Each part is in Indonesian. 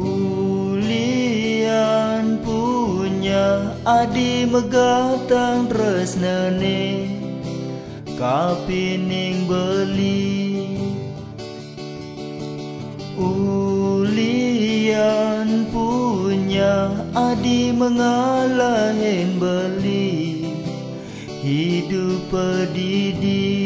Ulian punya adi megatang tresnane kapining beli. Ulian punya adi mengalahin beli. Hidup pedidi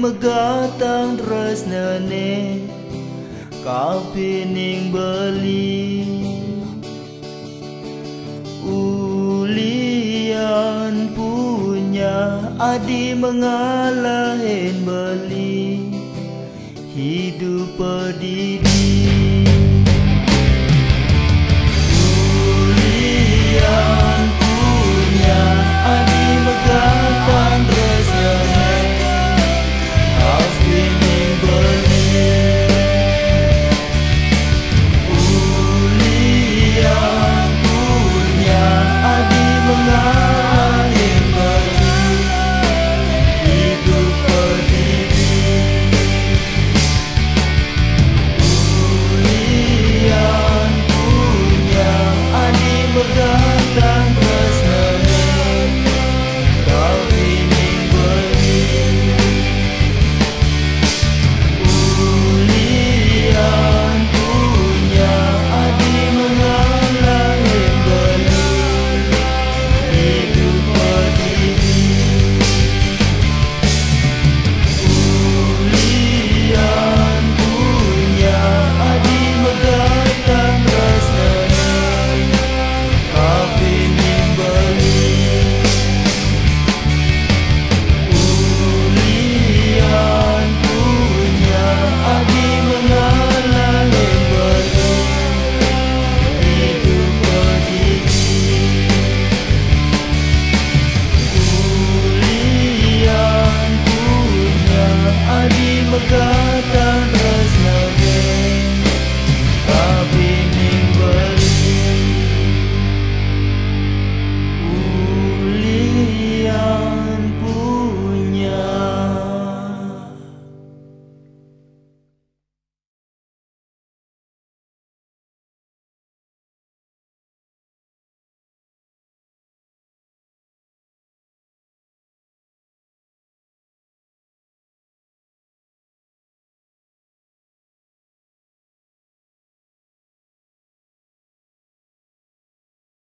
megatang resnane kapining beli ulian punya adi mengalahin beli hidup pedih.